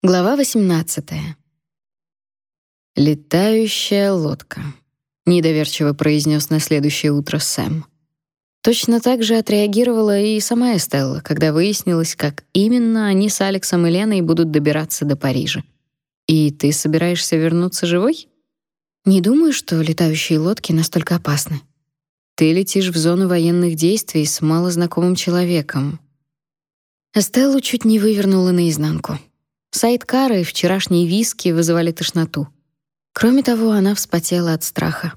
Глава 18. Летающая лодка, недоверчиво произнес на следующее утро Сэм. Точно так же отреагировала и сама Эстелла, когда выяснилось, как именно они с Алексом и Леной будут добираться до Парижа. И ты собираешься вернуться живой? Не думаю, что летающие лодки настолько опасны. Ты летишь в зону военных действий с малознакомым человеком. Эстеллу чуть не вывернула наизнанку. Сайдкары и вчерашние виски вызывали тошноту. Кроме того, она вспотела от страха.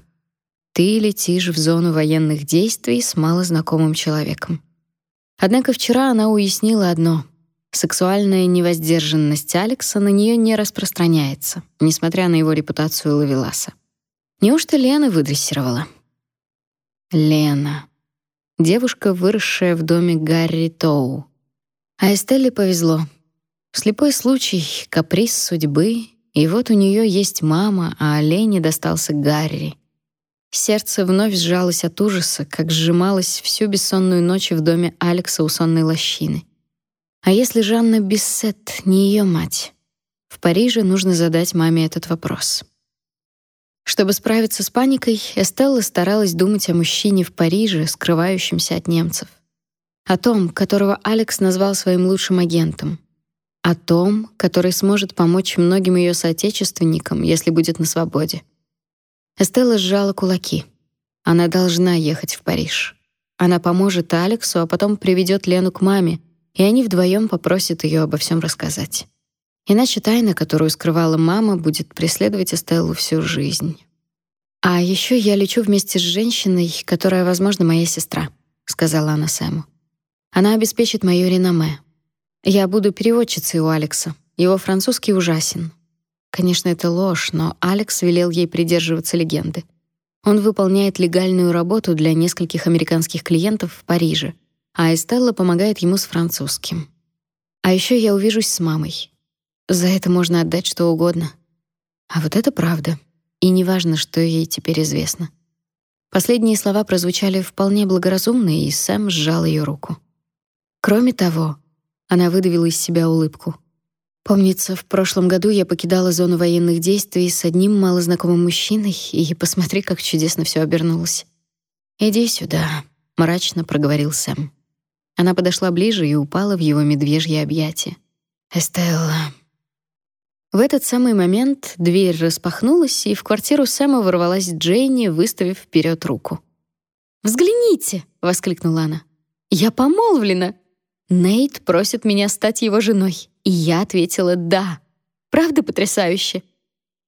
Ты летишь в зону военных действий с малознакомым человеком. Однако вчера она уяснила одно: сексуальная невоздержанность Алекса на нее не распространяется, несмотря на его репутацию ловеласа. Неужто Лена выдрессировала? Лена. Девушка, выросшая в доме Гарри Тоу. А Эстелле повезло. Слепой случай, каприз судьбы, и вот у нее есть мама, а Лене достался Гарри. Сердце вновь сжалось от ужаса, как сжималось всю бессонную ночь в доме Алекса у сонной лощины. А если Жанна Биссет не ее мать? В Париже нужно задать маме этот вопрос. Чтобы справиться с паникой, Эстелла старалась думать о мужчине в Париже, скрывающемся от немцев. О том, которого Алекс назвал своим лучшим агентом, о том, который сможет помочь многим ее соотечественникам, если будет на свободе. Эстелла сжала кулаки. Она должна ехать в Париж. Она поможет Алексу, а потом приведет Лену к маме, и они вдвоем попросят ее обо всем рассказать. Иначе тайна, которую скрывала мама, будет преследовать Эстеллу всю жизнь. А еще я лечу вместе с женщиной, которая, возможно, моя сестра, сказала она Сэму. Она обеспечит моё реноме. Я буду переводчицей у Алекса. Его французский ужасен. Конечно, это ложь, но Алекс велел ей придерживаться легенды. Он выполняет легальную работу для нескольких американских клиентов в Париже, а Эстелла помогает ему с французским. А еще я увижусь с мамой. За это можно отдать что угодно. А вот это правда. И неважно, что ей теперь известно. Последние слова прозвучали вполне благоразумно, и Сэм сжал ее руку. Кроме того, она выдавила из себя улыбку. Помнится, в прошлом году я покидала зону военных действий с одним малознакомым мужчиной, и посмотри, как чудесно все обернулось. Иди сюда, мрачно проговорил Сэм. Она подошла ближе и упала в его медвежье объятие. Эстелла. В этот самый момент дверь распахнулась, и в квартиру Сэма ворвалась Джейни, выставив вперед руку. "Взгляните", воскликнула она. "Я помолвлена. Нейт просит меня стать его женой, и я ответила «да». Правда потрясающе?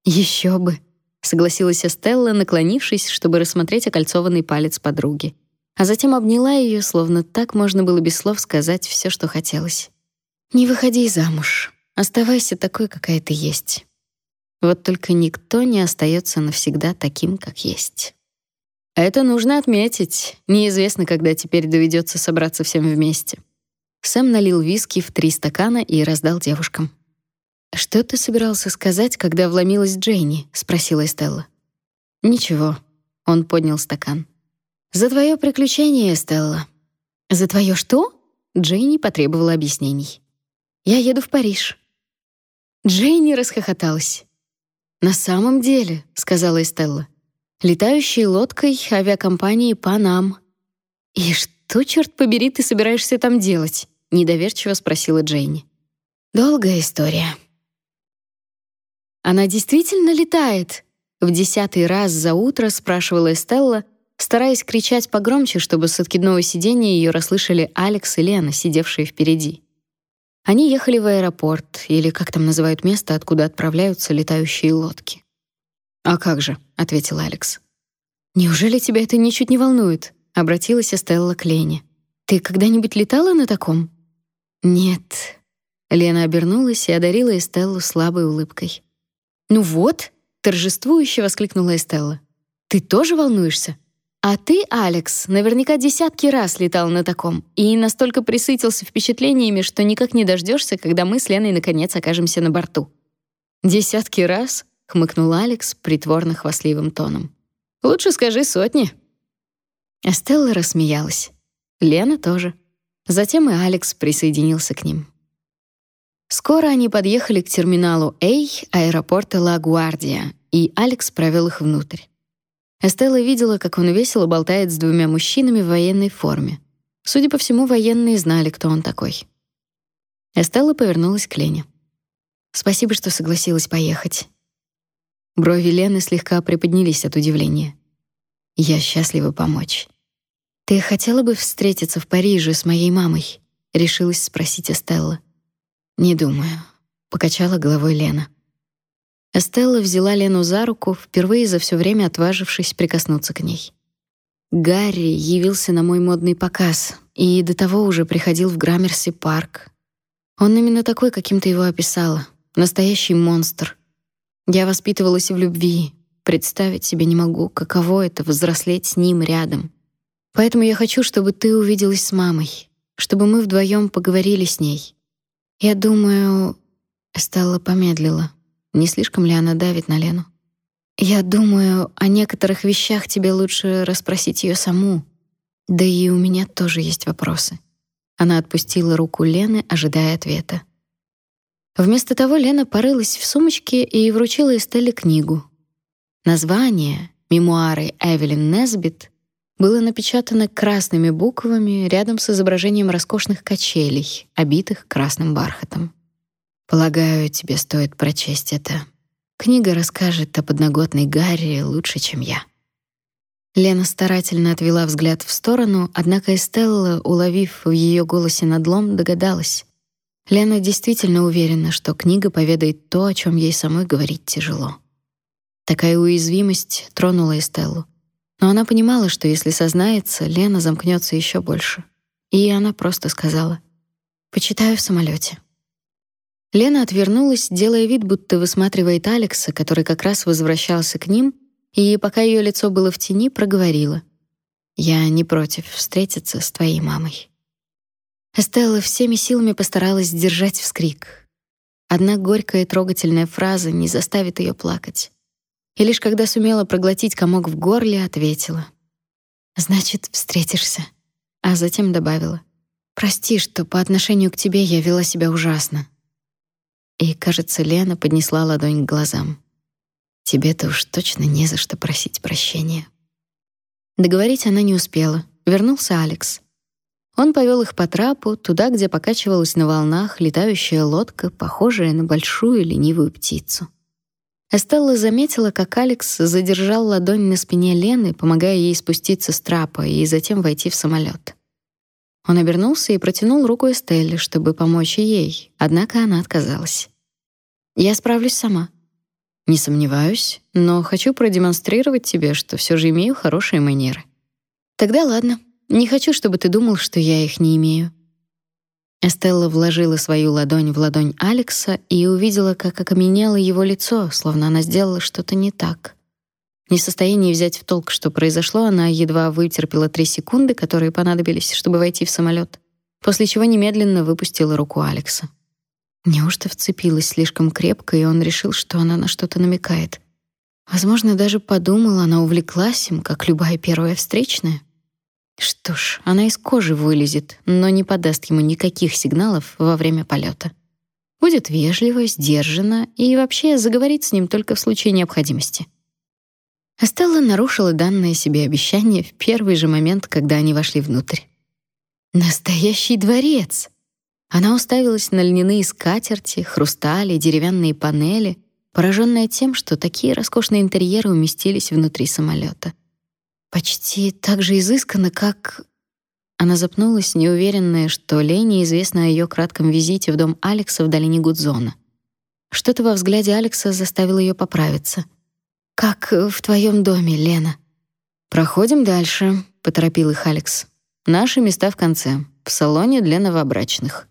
Еще бы, согласилась Эстелла, наклонившись, чтобы рассмотреть окольцованный палец подруги. А затем обняла ее, словно так можно было без слов сказать все, что хотелось. Не выходи замуж. Оставайся такой, какая ты есть. Вот только никто не остается навсегда таким, как есть. Это нужно отметить. Неизвестно, когда теперь доведется собраться всем вместе. Сэм налил виски в три стакана и раздал девушкам. «Что ты собирался сказать, когда вломилась Джейни?» — спросила Эстелла. «Ничего». Он поднял стакан. «За твое приключение, Эстелла». «За твое что?» Джейни потребовала объяснений. «Я еду в Париж». Джейни расхохоталась. «На самом деле», — сказала Эстелла, «летающей лодкой авиакомпании «Панам». «И что, черт побери, ты собираешься там делать?» Недоверчиво спросила Джейни. Долгая история. Она действительно летает? В десятый раз за утро спрашивала Эстелла, стараясь кричать погромче, чтобы с откидного сиденья ее расслышали Алекс и Лена, сидевшие впереди. Они ехали в аэропорт, или как там называют место, откуда отправляются летающие лодки. «А как же», — ответил Алекс. «Неужели тебя это ничуть не волнует?» — обратилась Эстелла к Лене. «Ты когда-нибудь летала на таком?» «Нет». Лена обернулась и одарила Эстеллу слабой улыбкой. «Ну вот», — торжествующе воскликнула Эстелла. «Ты тоже волнуешься? А ты, Алекс, наверняка десятки раз летал на таком и настолько присытился впечатлениями, что никак не дождешься, когда мы с Леной наконец окажемся на борту». «Десятки раз?» — хмыкнул Алекс притворно хвастливым тоном. «Лучше скажи сотни». Эстелла рассмеялась. Лена тоже. Затем и Алекс присоединился к ним. Скоро они подъехали к терминалу A аэропорта Ла-Гвардия, и Алекс провел их внутрь. Эстелла видела, как он весело болтает с двумя мужчинами в военной форме. Судя по всему, военные знали, кто он такой. Эстелла повернулась к Лене. «Спасибо, что согласилась поехать». Брови Лены слегка приподнялись от удивления. «Я счастлива помочь». «Ты хотела бы встретиться в Париже с моей мамой?» — решилась спросить Эстелла. «Не думаю», — покачала головой Лена. Эстелла взяла Лену за руку, впервые за все время отважившись прикоснуться к ней. Гарри явился на мой модный показ и до того уже приходил в Граммерси парк. Он именно такой, каким ты его описала. Настоящий монстр. Я воспитывалась в любви. Представить себе не могу, каково это взрослеть с ним рядом. Поэтому я хочу, чтобы ты увиделась с мамой, чтобы мы вдвоем поговорили с ней. Я думаю, Стелла помедлила. Не слишком ли она давит на Лену? Я думаю, о некоторых вещах тебе лучше расспросить ее саму. Да и у меня тоже есть вопросы. Она отпустила руку Лены, ожидая ответа. Вместо того Лена порылась в сумочке и вручила Эстелле книгу. Название «Мемуары Эвелин Несбит» было напечатано красными буквами рядом с изображением роскошных качелей, обитых красным бархатом. Полагаю, тебе стоит прочесть это. Книга расскажет о подноготной Гарри лучше, чем я. Лена старательно отвела взгляд в сторону, однако Эстелла, уловив в ее голосе надлом, догадалась. Лена действительно уверена, что книга поведает то, о чем ей самой говорить тяжело. Такая уязвимость тронула Эстеллу. Но она понимала, что если сознается, Лена замкнется еще больше. И она просто сказала: "Почитаю в самолете. Лена отвернулась, делая вид, будто высматривает Алекса, который как раз возвращался к ним, и пока ее лицо было в тени, проговорила: "Я не против встретиться с твоей мамой". Эстелла всеми силами постаралась сдержать вскрик. Одна горькая и трогательная фраза не заставит ее плакать и лишь когда сумела проглотить комок в горле, ответила: "Значит, встретишься". А затем добавила: "Прости, что по отношению к тебе я вела себя ужасно". И, кажется, Лена поднесла ладонь к глазам. Тебе-то уж точно не за что просить прощения. Договорить она не успела. Вернулся Алекс. Он повел их по трапу туда, где покачивалась на волнах летающая лодка, похожая на большую ленивую птицу. Эстелла заметила, как Алекс задержал ладонь на спине Лены, помогая ей спуститься с трапа и затем войти в самолет. Он обернулся и протянул руку Эстелле, чтобы помочь ей, однако она отказалась. «Я справлюсь сама». «Не сомневаюсь, но хочу продемонстрировать тебе, что все же имею хорошие манеры». «Тогда ладно. Не хочу, чтобы ты думал, что я их не имею». Эстелла вложила свою ладонь в ладонь Алекса и увидела, как окаменело его лицо, словно она сделала что-то не так. Не в состоянии взять в толк, что произошло, она едва вытерпела три секунды, которые понадобились, чтобы войти в самолет, после чего немедленно выпустила руку Алекса. Неужто вцепилась слишком крепко, и он решил, что она на что-то намекает? Возможно, даже подумала, она увлеклась им, как любая первая встречная. Что ж, она из кожи вылезет, но не подаст ему никаких сигналов во время полета. Будет вежливо, сдержанно и вообще заговорит с ним только в случае необходимости. Астелла нарушила данное себе обещание в первый же момент, когда они вошли внутрь. Настоящий дворец. Она уставилась на льняные скатерти, хрустали, деревянные панели, пораженная тем, что такие роскошные интерьеры уместились внутри самолета. Почти так же изысканно, как... Она запнулась, неуверенная, что Лене известно о ее кратком визите в дом Алекса в долине Гудзона. Что-то во взгляде Алекса заставило ее поправиться. «Как в твоем доме, Лена?» «Проходим дальше», — поторопил их Алекс. «Наши места в конце, в салоне для новобрачных».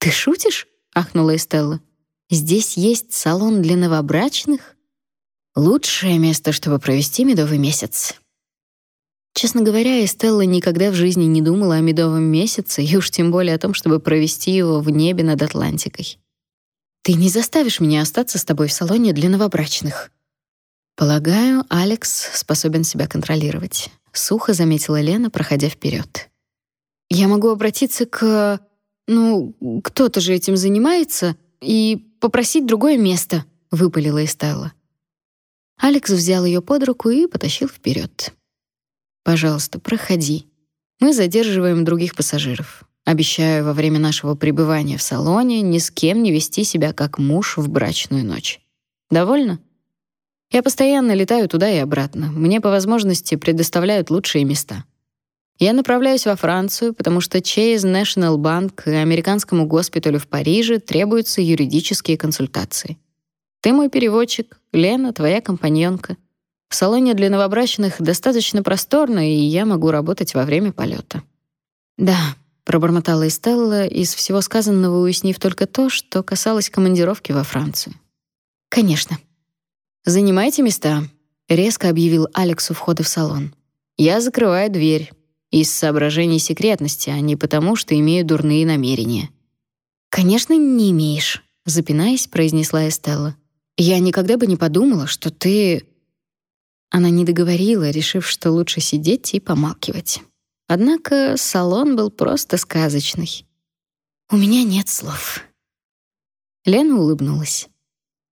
«Ты шутишь?» — ахнула Эстелла. «Здесь есть салон для новобрачных?» «Лучшее место, чтобы провести медовый месяц», Честно говоря, Эстелла никогда в жизни не думала о медовом месяце, и уж тем более о том, чтобы провести его в небе над Атлантикой. Ты не заставишь меня остаться с тобой в салоне для новобрачных. Полагаю, Алекс способен себя контролировать, сухо заметила Лена, проходя вперед. Я могу обратиться к Ну, кто-то же этим занимается, и попросить другое место», — выпалила Эстелла. Алекс взял ее под руку и потащил вперед. «Пожалуйста, проходи. Мы задерживаем других пассажиров. Обещаю во время нашего пребывания в салоне ни с кем не вести себя как муж в брачную ночь. Довольно? Я постоянно летаю туда и обратно. Мне по возможности предоставляют лучшие места. Я направляюсь во Францию, потому что Chase National Bank и американскому госпиталю в Париже требуются юридические консультации. Ты мой переводчик, Лена твоя компаньонка. В салоне для новобрачных достаточно просторно, и я могу работать во время полета. Да, пробормотала Эстелла, из всего сказанного уяснив только то, что касалось командировки во Францию. Конечно. Занимайте места, резко объявил Алекс у входа в салон. Я закрываю дверь из соображений секретности, а не потому, что имею дурные намерения. Конечно, не имеешь, запинаясь, произнесла Эстелла. Я никогда бы не подумала, что ты Она не договорила, решив, что лучше сидеть и помалкивать. Однако салон был просто сказочный. У меня нет слов. Лена улыбнулась.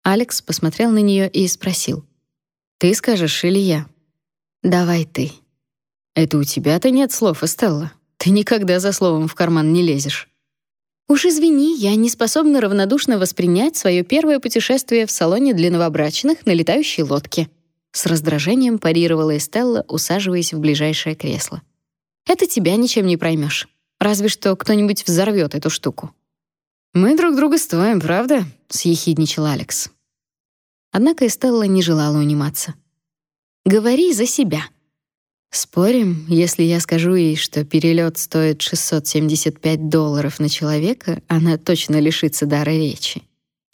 Алекс посмотрел на нее и спросил: "Ты скажешь или я?" "Давай ты". Это у тебя-то нет слов, Эстелла. Ты никогда за словом в карман не лезешь. Уж извини, я не способна равнодушно воспринять свое первое путешествие в салоне для новобрачных на летающей лодке. С раздражением парировала Эстелла, усаживаясь в ближайшее кресло. Это тебя ничем не проймешь. Разве что кто-нибудь взорвет эту штуку. Мы друг друга стоим, правда? съехидничал Алекс. Однако Эстелла не желала униматься. Говори за себя. Спорим, если я скажу ей, что перелет стоит 675 долларов на человека, она точно лишится дара речи,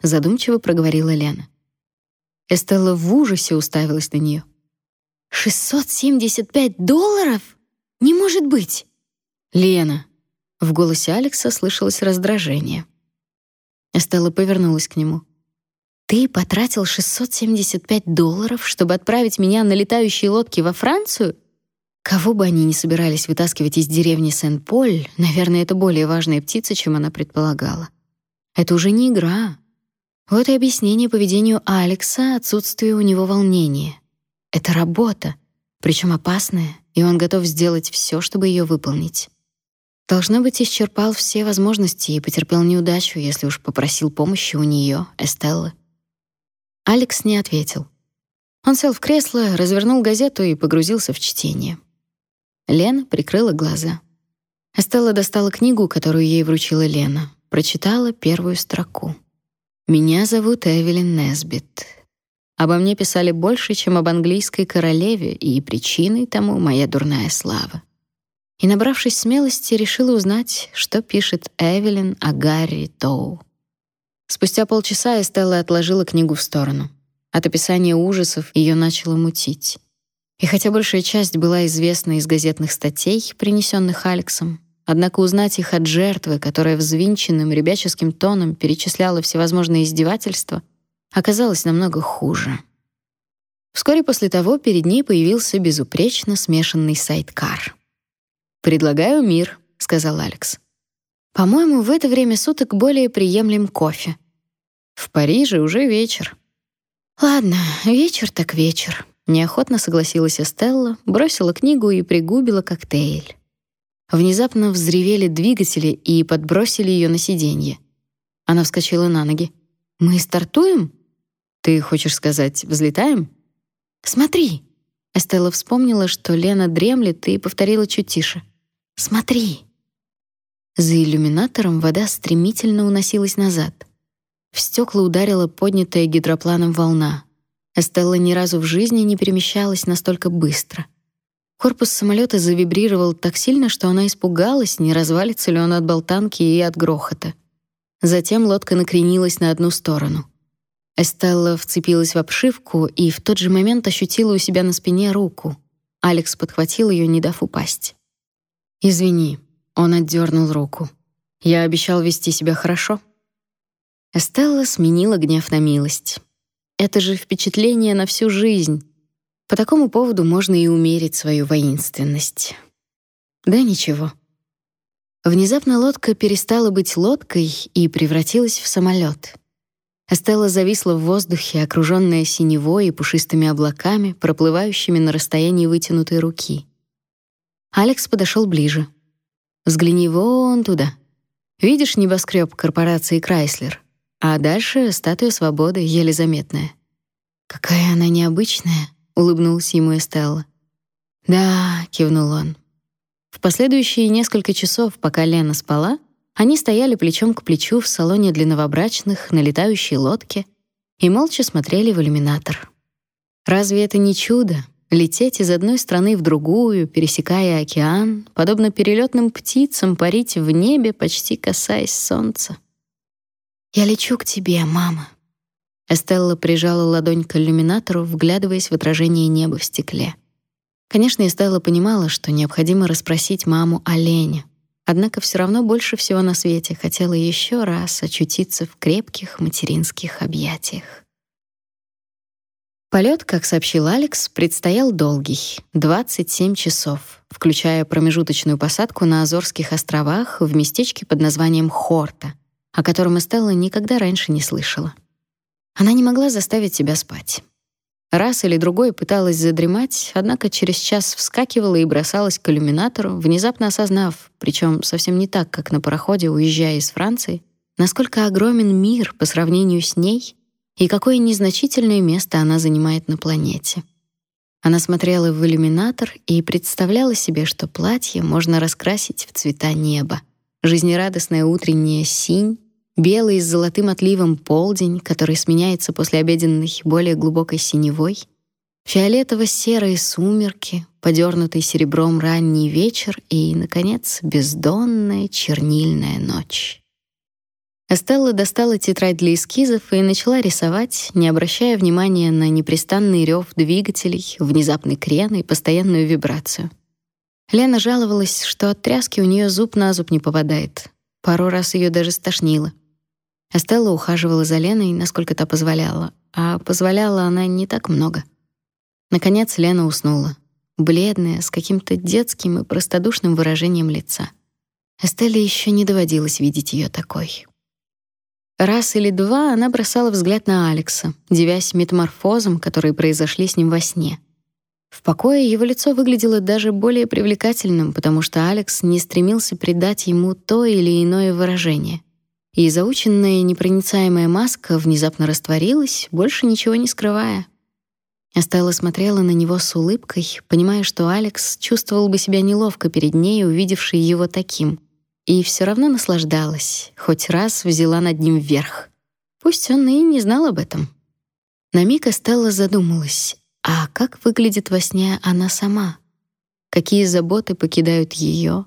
задумчиво проговорила Лена. Эстелла в ужасе уставилась на нее. 675 долларов? Не может быть. Лена. В голосе Алекса слышалось раздражение. Эстелла повернулась к нему. Ты потратил 675 долларов, чтобы отправить меня на летающей лодке во Францию? Кого бы они ни собирались вытаскивать из деревни Сен-Поль, наверное, это более важная птица, чем она предполагала. Это уже не игра. Вот и объяснение поведению Алекса отсутствие у него волнения. Это работа, причем опасная, и он готов сделать все, чтобы ее выполнить. Должно быть, исчерпал все возможности и потерпел неудачу, если уж попросил помощи у нее, Эстеллы. Алекс не ответил. Он сел в кресло, развернул газету и погрузился в чтение. Лена прикрыла глаза. Эстелла достала книгу, которую ей вручила Лена, прочитала первую строку. «Меня зовут Эвелин Несбит. Обо мне писали больше, чем об английской королеве, и причиной тому моя дурная слава». И, набравшись смелости, решила узнать, что пишет Эвелин о Гарри Тоу. Спустя полчаса Эстелла отложила книгу в сторону. От описания ужасов ее начало мутить. И хотя большая часть была известна из газетных статей, принесенных Алексом, однако узнать их от жертвы, которая взвинченным ребяческим тоном перечисляла всевозможные издевательства, оказалось намного хуже. Вскоре после того перед ней появился безупречно смешанный сайткар. «Предлагаю мир», — сказал Алекс. «По-моему, в это время суток более приемлем кофе. В Париже уже вечер». «Ладно, вечер так вечер», Неохотно согласилась Эстелла, бросила книгу и пригубила коктейль. Внезапно взревели двигатели и подбросили ее на сиденье. Она вскочила на ноги. «Мы стартуем?» «Ты хочешь сказать, взлетаем?» «Смотри!» Эстелла вспомнила, что Лена дремлет, и повторила чуть тише. «Смотри!» За иллюминатором вода стремительно уносилась назад. В стекла ударила поднятая гидропланом волна. Эстелла ни разу в жизни не перемещалась настолько быстро. Корпус самолета завибрировал так сильно, что она испугалась, не развалится ли он от болтанки и от грохота. Затем лодка накренилась на одну сторону. Эстелла вцепилась в обшивку и в тот же момент ощутила у себя на спине руку. Алекс подхватил ее, не дав упасть. «Извини», — он отдернул руку. «Я обещал вести себя хорошо». Эстелла сменила гнев на милость. Это же впечатление на всю жизнь. По такому поводу можно и умерить свою воинственность. Да ничего. Внезапно лодка перестала быть лодкой и превратилась в самолет. Эстелла зависла в воздухе, окружённая синевой и пушистыми облаками, проплывающими на расстоянии вытянутой руки. Алекс подошёл ближе. Взгляни вон туда. Видишь небоскреб корпорации Крайслер? А дальше статуя свободы, еле заметная. Какая она необычная, улыбнулась ему Эстелла. Да, кивнул он. В последующие несколько часов, пока Лена спала, они стояли плечом к плечу в салоне для новобрачных на летающей лодке и молча смотрели в иллюминатор. Разве это не чудо лететь из одной страны в другую, пересекая океан, подобно перелетным птицам парить в небе, почти касаясь солнца? Я лечу к тебе, мама. Эстелла прижала ладонь к иллюминатору, вглядываясь в отражение неба в стекле. Конечно, Эстелла понимала, что необходимо расспросить маму о Лене. Однако все равно больше всего на свете хотела еще раз очутиться в крепких материнских объятиях. Полет, как сообщил Алекс, предстоял долгий 27 часов, включая промежуточную посадку на Азорских островах в местечке под названием Хорта, о котором Эстелла никогда раньше не слышала. Она не могла заставить себя спать. Раз или другой пыталась задремать, однако через час вскакивала и бросалась к иллюминатору, внезапно осознав, причем совсем не так, как на пароходе, уезжая из Франции, насколько огромен мир по сравнению с ней и какое незначительное место она занимает на планете. Она смотрела в иллюминатор и представляла себе, что платье можно раскрасить в цвета неба. Жизнерадостная утренняя синь, белый с золотым отливом полдень, который сменяется после обеденной более глубокой синевой, фиолетово-серые сумерки, подернутый серебром ранний вечер и, наконец, бездонная чернильная ночь. Эстелла достала тетрадь для эскизов и начала рисовать, не обращая внимания на непрестанный рев двигателей, внезапный крен и постоянную вибрацию. Лена жаловалась, что от тряски у нее зуб на зуб не попадает. Пару раз ее даже стошнило. Эстелла ухаживала за Леной, насколько та позволяла, а позволяла она не так много. Наконец Лена уснула, бледная, с каким-то детским и простодушным выражением лица. Эстелле еще не доводилось видеть ее такой. Раз или два она бросала взгляд на Алекса, дивясь метаморфозам, которые произошли с ним во сне. В покое его лицо выглядело даже более привлекательным, потому что Алекс не стремился придать ему то или иное выражение и заученная непроницаемая маска внезапно растворилась, больше ничего не скрывая. Астелла смотрела на него с улыбкой, понимая, что Алекс чувствовал бы себя неловко перед ней, увидевшей его таким, и все равно наслаждалась, хоть раз взяла над ним верх. Пусть он и не знал об этом. На миг Астелла задумалась, а как выглядит во сне она сама? Какие заботы покидают ее?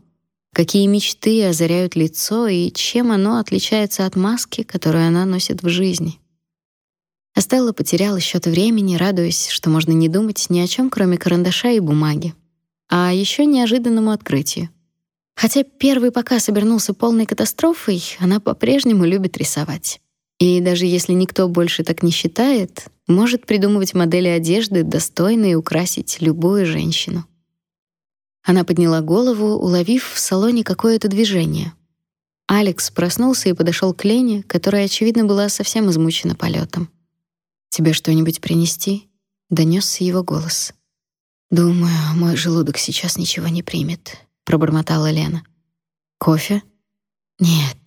Какие мечты озаряют лицо и чем оно отличается от маски, которую она носит в жизни. Астелла потеряла счет времени, радуясь, что можно не думать ни о чем, кроме карандаша и бумаги. А еще неожиданному открытию. Хотя первый показ обернулся полной катастрофой, она по-прежнему любит рисовать. И даже если никто больше так не считает, может придумывать модели одежды, достойные украсить любую женщину. Она подняла голову, уловив в салоне какое-то движение. Алекс проснулся и подошел к Лене, которая очевидно была совсем измучена полетом. Тебе что-нибудь принести? донесся его голос. Думаю, мой желудок сейчас ничего не примет, пробормотала Лена. Кофе? Нет,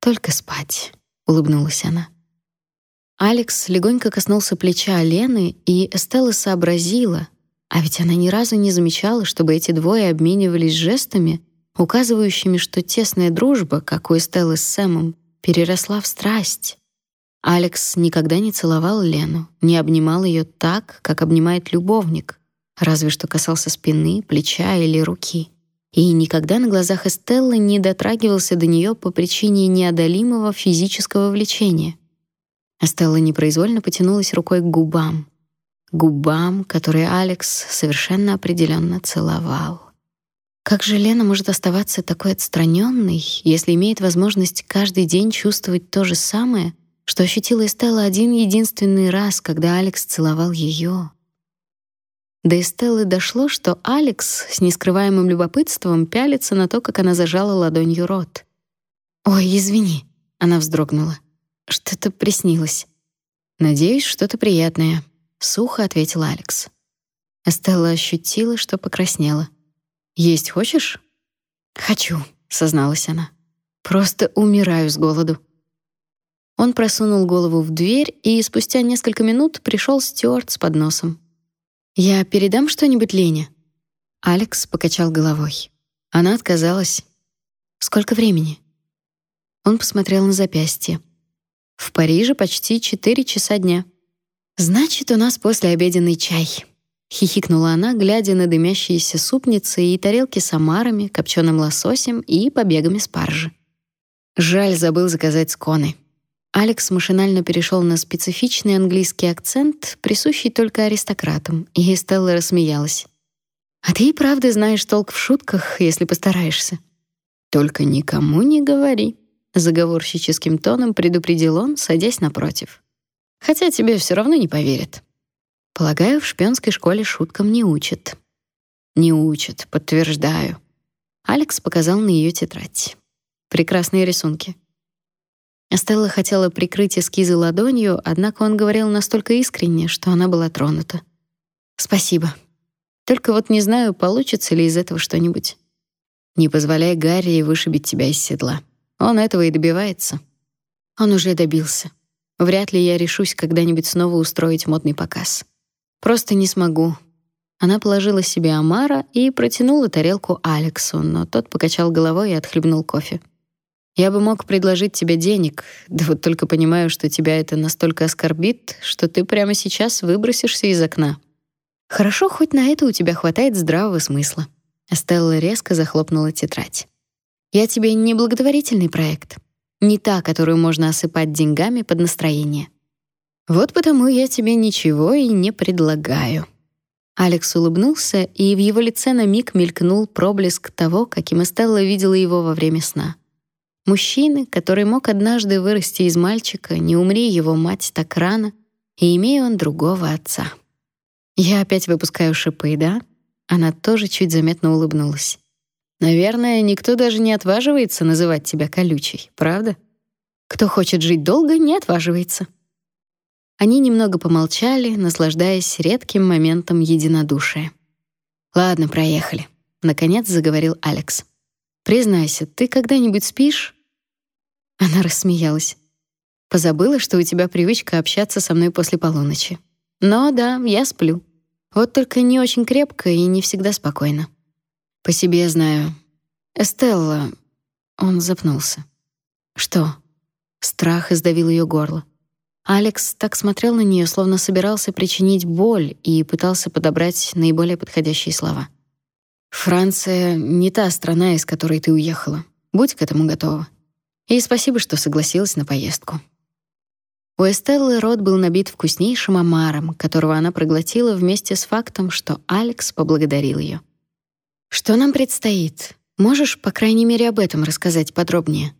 только спать, улыбнулась она. Алекс легонько коснулся плеча Лены, и Эстелла сообразила, а ведь она ни разу не замечала, чтобы эти двое обменивались жестами, указывающими, что тесная дружба, как у Эстеллы с Сэмом, переросла в страсть. Алекс никогда не целовал Лену, не обнимал ее так, как обнимает любовник, разве что касался спины, плеча или руки. И никогда на глазах Эстеллы не дотрагивался до нее по причине неодолимого физического влечения. Эстелла непроизвольно потянулась рукой к губам губам, которые Алекс совершенно определенно целовал. Как же Лена может оставаться такой отстраненной, если имеет возможность каждый день чувствовать то же самое, что ощутила Эстелла один единственный раз, когда Алекс целовал ее? До Эстеллы дошло, что Алекс с нескрываемым любопытством пялится на то, как она зажала ладонью рот. «Ой, извини», — она вздрогнула. «Что-то приснилось. Надеюсь, что-то приятное, сухо ответил Алекс. Эстелла ощутила, что покраснела. Есть хочешь? Хочу, созналась она. Просто умираю с голоду. Он просунул голову в дверь, и спустя несколько минут пришел Стюарт с подносом. «Я передам что-нибудь Лене?» Алекс покачал головой. Она отказалась. «Сколько времени?» Он посмотрел на запястье. «В Париже почти четыре часа дня». «Значит, у нас послеобеденный чай», — хихикнула она, глядя на дымящиеся супницы и тарелки с омарами, копченым лососем и побегами спаржи. Жаль, забыл заказать сконы. Алекс машинально перешел на специфичный английский акцент, присущий только аристократам, и Стелла рассмеялась. «А ты и правда знаешь толк в шутках, если постараешься». «Только никому не говори», — заговорщическим тоном предупредил он, садясь напротив. «Хотя тебе все равно не поверят». «Полагаю, в шпионской школе шуткам не учат». «Не учат, подтверждаю». Алекс показал на ее тетрадь. «Прекрасные рисунки». Стелла хотела прикрыть эскизы ладонью, однако он говорил настолько искренне, что она была тронута. «Спасибо. Только вот не знаю, получится ли из этого что-нибудь. Не позволяй Гарри вышибить тебя из седла. Он этого и добивается. Он уже добился. Вряд ли я решусь когда-нибудь снова устроить модный показ. Просто не смогу». Она положила себе омара и протянула тарелку Алексу, но тот покачал головой и отхлебнул кофе. Я бы мог предложить тебе денег, да вот только понимаю, что тебя это настолько оскорбит, что ты прямо сейчас выбросишься из окна. Хорошо, хоть на это у тебя хватает здравого смысла. Стелла резко захлопнула тетрадь. Я тебе не благотворительный проект, не та, которую можно осыпать деньгами под настроение. Вот потому я тебе ничего и не предлагаю. Алекс улыбнулся, и в его лице на миг мелькнул проблеск того, каким Стелла видела его во время сна. Мужчины, который мог однажды вырасти из мальчика, не умри его мать так рано, и имея он другого отца. Я опять выпускаю шипы, да? Она тоже чуть заметно улыбнулась. Наверное, никто даже не отваживается называть тебя колючей, правда? Кто хочет жить долго, не отваживается. Они немного помолчали, наслаждаясь редким моментом единодушия. Ладно, проехали, наконец заговорил Алекс. Признайся, ты когда-нибудь спишь? Она рассмеялась. Позабыла, что у тебя привычка общаться со мной после полуночи. Но да, я сплю. Вот только не очень крепко и не всегда спокойно. По себе знаю. Эстелла, он запнулся. Что? Страх издавил ее горло. Алекс так смотрел на нее, словно собирался причинить боль и пытался подобрать наиболее подходящие слова. Франция не та страна, из которой ты уехала. Будь к этому готова. И спасибо, что согласилась на поездку. У Эстеллы рот был набит вкуснейшим омаром, которого она проглотила вместе с фактом, что Алекс поблагодарил ее. Что нам предстоит? Можешь, по крайней мере, об этом рассказать подробнее?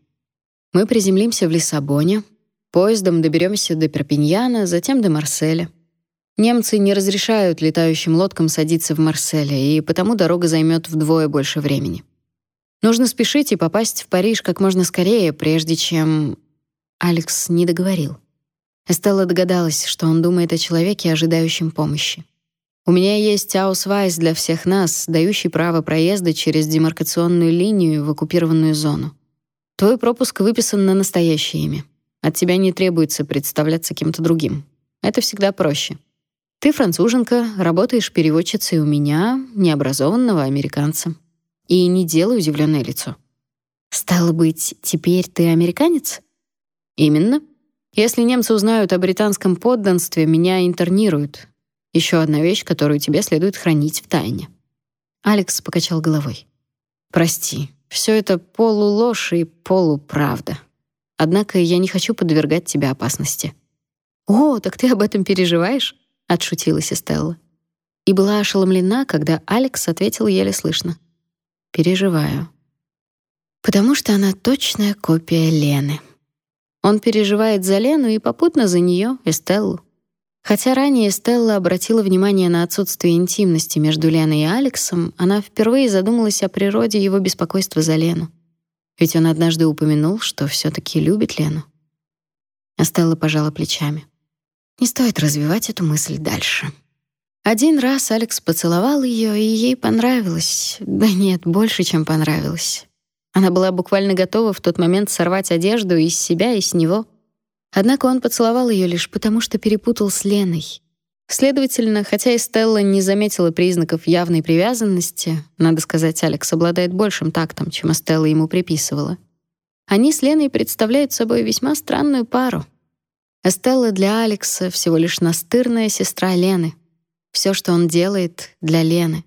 Мы приземлимся в Лиссабоне, поездом доберемся до Перпиньяна, затем до Марселя. Немцы не разрешают летающим лодкам садиться в Марселе, и потому дорога займет вдвое больше времени. Нужно спешить и попасть в Париж как можно скорее, прежде чем Алекс не договорил. Эстелла догадалась, что он думает о человеке, ожидающем помощи. У меня есть аусвайс для всех нас, дающий право проезда через демаркационную линию в оккупированную зону. Твой пропуск выписан на настоящее имя. От тебя не требуется представляться кем-то другим. Это всегда проще. Ты француженка, работаешь переводчицей у меня, необразованного американца и не делай удивленное лицо. Стало быть, теперь ты американец? Именно. Если немцы узнают о британском подданстве, меня интернируют. Еще одна вещь, которую тебе следует хранить в тайне. Алекс покачал головой. Прости, все это полуложь и полуправда. Однако я не хочу подвергать тебя опасности. О, так ты об этом переживаешь? отшутилась Стелла. И была ошеломлена, когда Алекс ответил еле слышно: Переживаю. Потому что она точная копия Лены. Он переживает за Лену и попутно за нее, Эстеллу. Хотя ранее Стелла обратила внимание на отсутствие интимности между Леной и Алексом, она впервые задумалась о природе его беспокойства за Лену. Ведь он однажды упомянул, что все таки любит Лену. А Стелла пожала плечами. Не стоит развивать эту мысль дальше. Один раз Алекс поцеловал ее, и ей понравилось. Да нет, больше, чем понравилось. Она была буквально готова в тот момент сорвать одежду из себя и с него. Однако он поцеловал ее лишь потому, что перепутал с Леной. Следовательно, хотя и Стелла не заметила признаков явной привязанности, надо сказать, Алекс обладает большим тактом, чем Стелла ему приписывала. Они с Леной представляют собой весьма странную пару. Стелла для Алекса всего лишь настырная сестра Лены — все, что он делает, для Лены.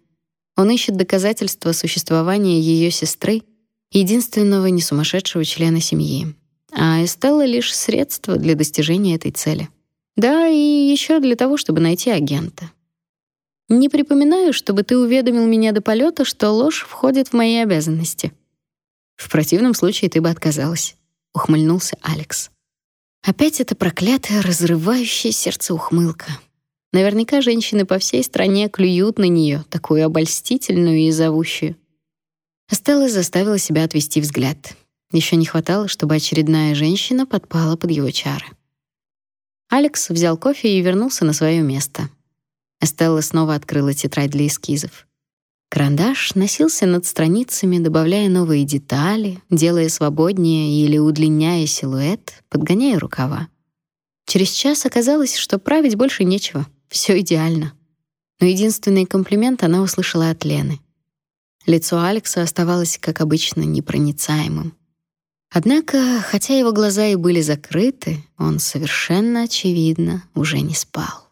Он ищет доказательства существования ее сестры, единственного не сумасшедшего члена семьи. А Эстелла лишь средство для достижения этой цели. Да, и еще для того, чтобы найти агента. Не припоминаю, чтобы ты уведомил меня до полета, что ложь входит в мои обязанности. В противном случае ты бы отказалась, ухмыльнулся Алекс. Опять эта проклятая, разрывающая сердце ухмылка. Наверняка женщины по всей стране клюют на нее, такую обольстительную и зовущую. Стелла заставила себя отвести взгляд. Еще не хватало, чтобы очередная женщина подпала под его чары. Алекс взял кофе и вернулся на свое место. Стелла снова открыла тетрадь для эскизов. Карандаш носился над страницами, добавляя новые детали, делая свободнее или удлиняя силуэт, подгоняя рукава. Через час оказалось, что править больше нечего — все идеально. Но единственный комплимент она услышала от Лены. Лицо Алекса оставалось, как обычно, непроницаемым. Однако, хотя его глаза и были закрыты, он совершенно очевидно уже не спал.